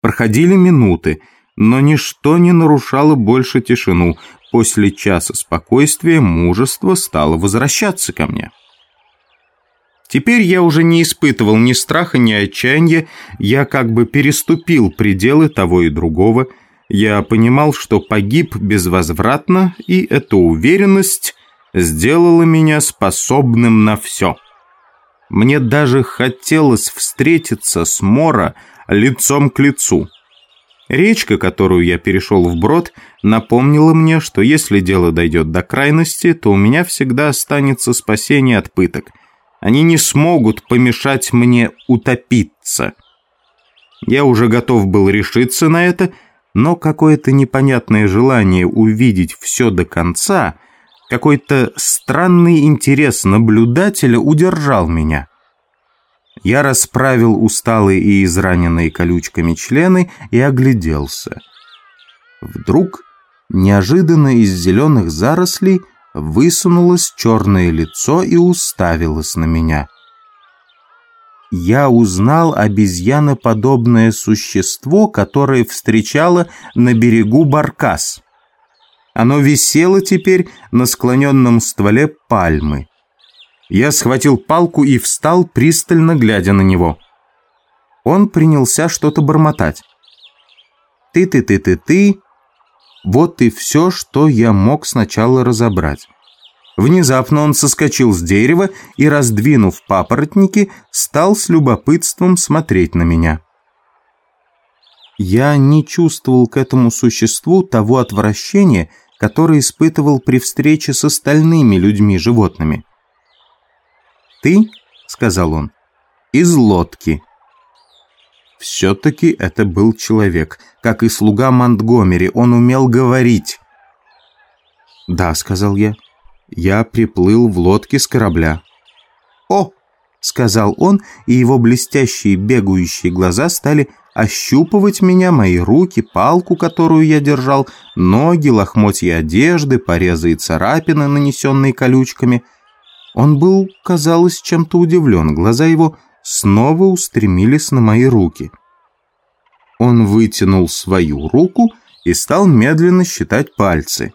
Проходили минуты, но ничто не нарушало больше тишину. После часа спокойствия мужество стало возвращаться ко мне. Теперь я уже не испытывал ни страха, ни отчаяния, я как бы переступил пределы того и другого. Я понимал, что погиб безвозвратно, и эта уверенность сделала меня способным на все. Мне даже хотелось встретиться с Мора лицом к лицу. Речка, которую я перешел вброд, напомнила мне, что если дело дойдет до крайности, то у меня всегда останется спасение от пыток. Они не смогут помешать мне утопиться. Я уже готов был решиться на это, но какое-то непонятное желание увидеть все до конца, какой-то странный интерес наблюдателя удержал меня. Я расправил усталые и израненные колючками члены и огляделся. Вдруг, неожиданно из зеленых зарослей, высунулось черное лицо и уставилось на меня. Я узнал обезьяноподобное существо, которое встречало на берегу Баркас. Оно висело теперь на склоненном стволе пальмы. Я схватил палку и встал, пристально глядя на него. Он принялся что-то бормотать. «Ты-ты-ты-ты-ты...» Вот и все, что я мог сначала разобрать. Внезапно он соскочил с дерева и, раздвинув папоротники, стал с любопытством смотреть на меня. Я не чувствовал к этому существу того отвращения, которое испытывал при встрече с остальными людьми-животными. «Ты?» — сказал он. «Из лодки». Все-таки это был человек. Как и слуга Монтгомери, он умел говорить. «Да», — сказал я. «Я приплыл в лодке с корабля». «О!» — сказал он, и его блестящие бегающие глаза стали ощупывать меня, мои руки, палку, которую я держал, ноги, лохмотья одежды, порезы и царапины, нанесенные колючками — он был, казалось, чем-то удивлен. Глаза его снова устремились на мои руки. Он вытянул свою руку и стал медленно считать пальцы.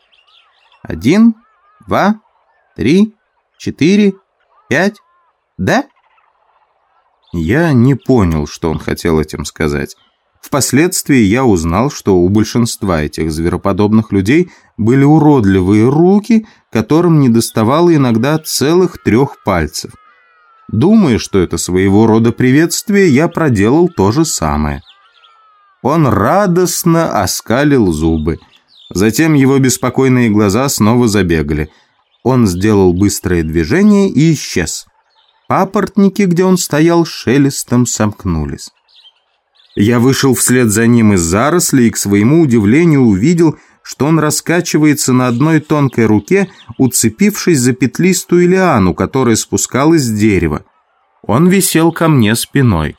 Один, два, три, четыре, пять. Да? Я не понял, что он хотел этим сказать. Впоследствии я узнал, что у большинства этих звероподобных людей были уродливые руки, которым не доставало иногда целых трех пальцев. Думая, что это своего рода приветствие, я проделал то же самое. Он радостно оскалил зубы. Затем его беспокойные глаза снова забегали. Он сделал быстрое движение и исчез. Папоротники, где он стоял, шелестом сомкнулись. Я вышел вслед за ним из зарослей и, к своему удивлению, увидел, что он раскачивается на одной тонкой руке, уцепившись за петлистую лиану, которая спускалась с дерева. Он висел ко мне спиной.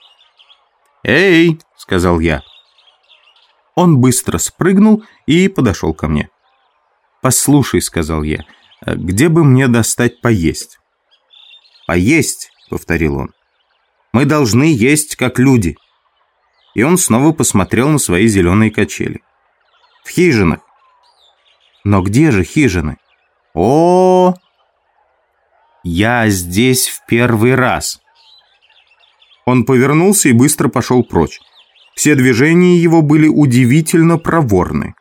«Эй!» — сказал я. Он быстро спрыгнул и подошел ко мне. «Послушай», — сказал я, — «где бы мне достать поесть?» «Поесть», — повторил он. «Мы должны есть, как люди» и он снова посмотрел на свои зеленые качели. «В хижинах». «Но где же хижины?» О, Я здесь в первый раз!» Он повернулся и быстро пошел прочь. Все движения его были удивительно проворны.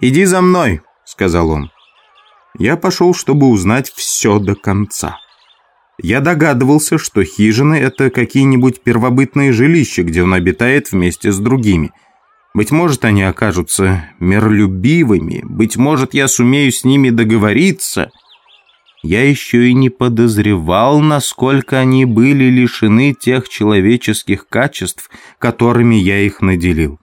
«Иди за мной», — сказал он. Я пошел, чтобы узнать все до конца. Я догадывался, что хижины – это какие-нибудь первобытные жилища, где он обитает вместе с другими. Быть может, они окажутся миролюбивыми, быть может, я сумею с ними договориться. Я еще и не подозревал, насколько они были лишены тех человеческих качеств, которыми я их наделил.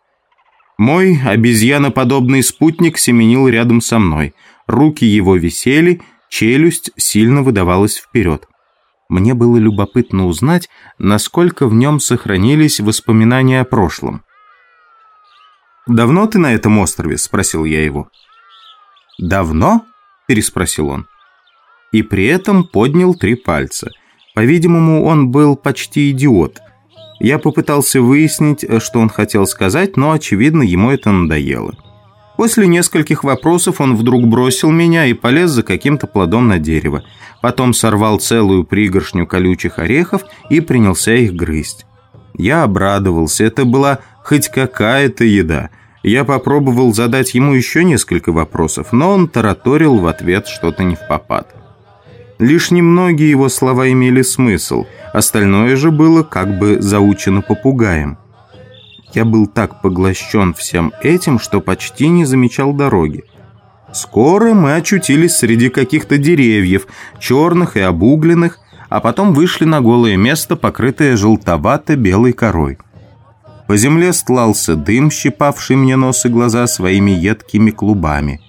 Мой обезьяноподобный спутник семенил рядом со мной. Руки его висели, челюсть сильно выдавалась вперед. Мне было любопытно узнать, насколько в нем сохранились воспоминания о прошлом. «Давно ты на этом острове?» – спросил я его. «Давно?» – переспросил он. И при этом поднял три пальца. По-видимому, он был почти идиот. Я попытался выяснить, что он хотел сказать, но, очевидно, ему это надоело. После нескольких вопросов он вдруг бросил меня и полез за каким-то плодом на дерево. Потом сорвал целую пригоршню колючих орехов и принялся их грызть. Я обрадовался, это была хоть какая-то еда. Я попробовал задать ему еще несколько вопросов, но он тараторил в ответ что-то не в попад. Лишь немногие его слова имели смысл, остальное же было как бы заучено попугаем. Я был так поглощен всем этим, что почти не замечал дороги. Скоро мы очутились среди каких-то деревьев, черных и обугленных, а потом вышли на голое место, покрытое желтовато-белой корой. По земле стлался дым, щипавший мне нос и глаза своими едкими клубами.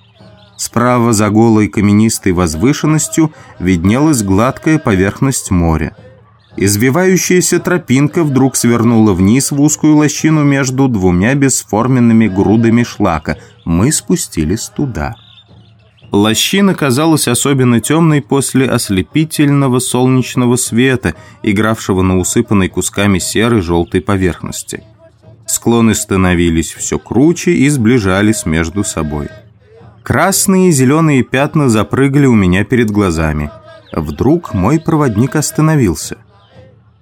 Справа за голой каменистой возвышенностью виднелась гладкая поверхность моря. Извивающаяся тропинка вдруг свернула вниз в узкую лощину между двумя бесформенными грудами шлака. Мы спустились туда. Лощина казалась особенно темной после ослепительного солнечного света, игравшего на усыпанной кусками серой желтой поверхности. Склоны становились все круче и сближались между собой. Красные и зеленые пятна запрыгали у меня перед глазами. Вдруг мой проводник остановился.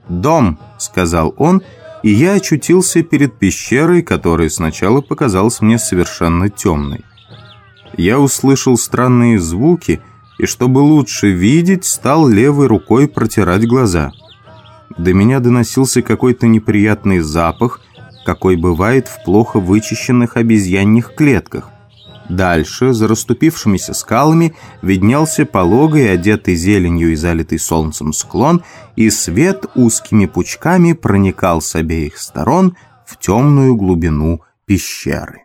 «Дом», — сказал он, и я очутился перед пещерой, которая сначала показалась мне совершенно темной. Я услышал странные звуки, и чтобы лучше видеть, стал левой рукой протирать глаза. До меня доносился какой-то неприятный запах, какой бывает в плохо вычищенных обезьяньих клетках. Дальше, за расступившимися скалами, виднелся пологой, одетый зеленью и залитый солнцем склон, и свет узкими пучками проникал с обеих сторон в темную глубину пещеры.